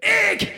Ik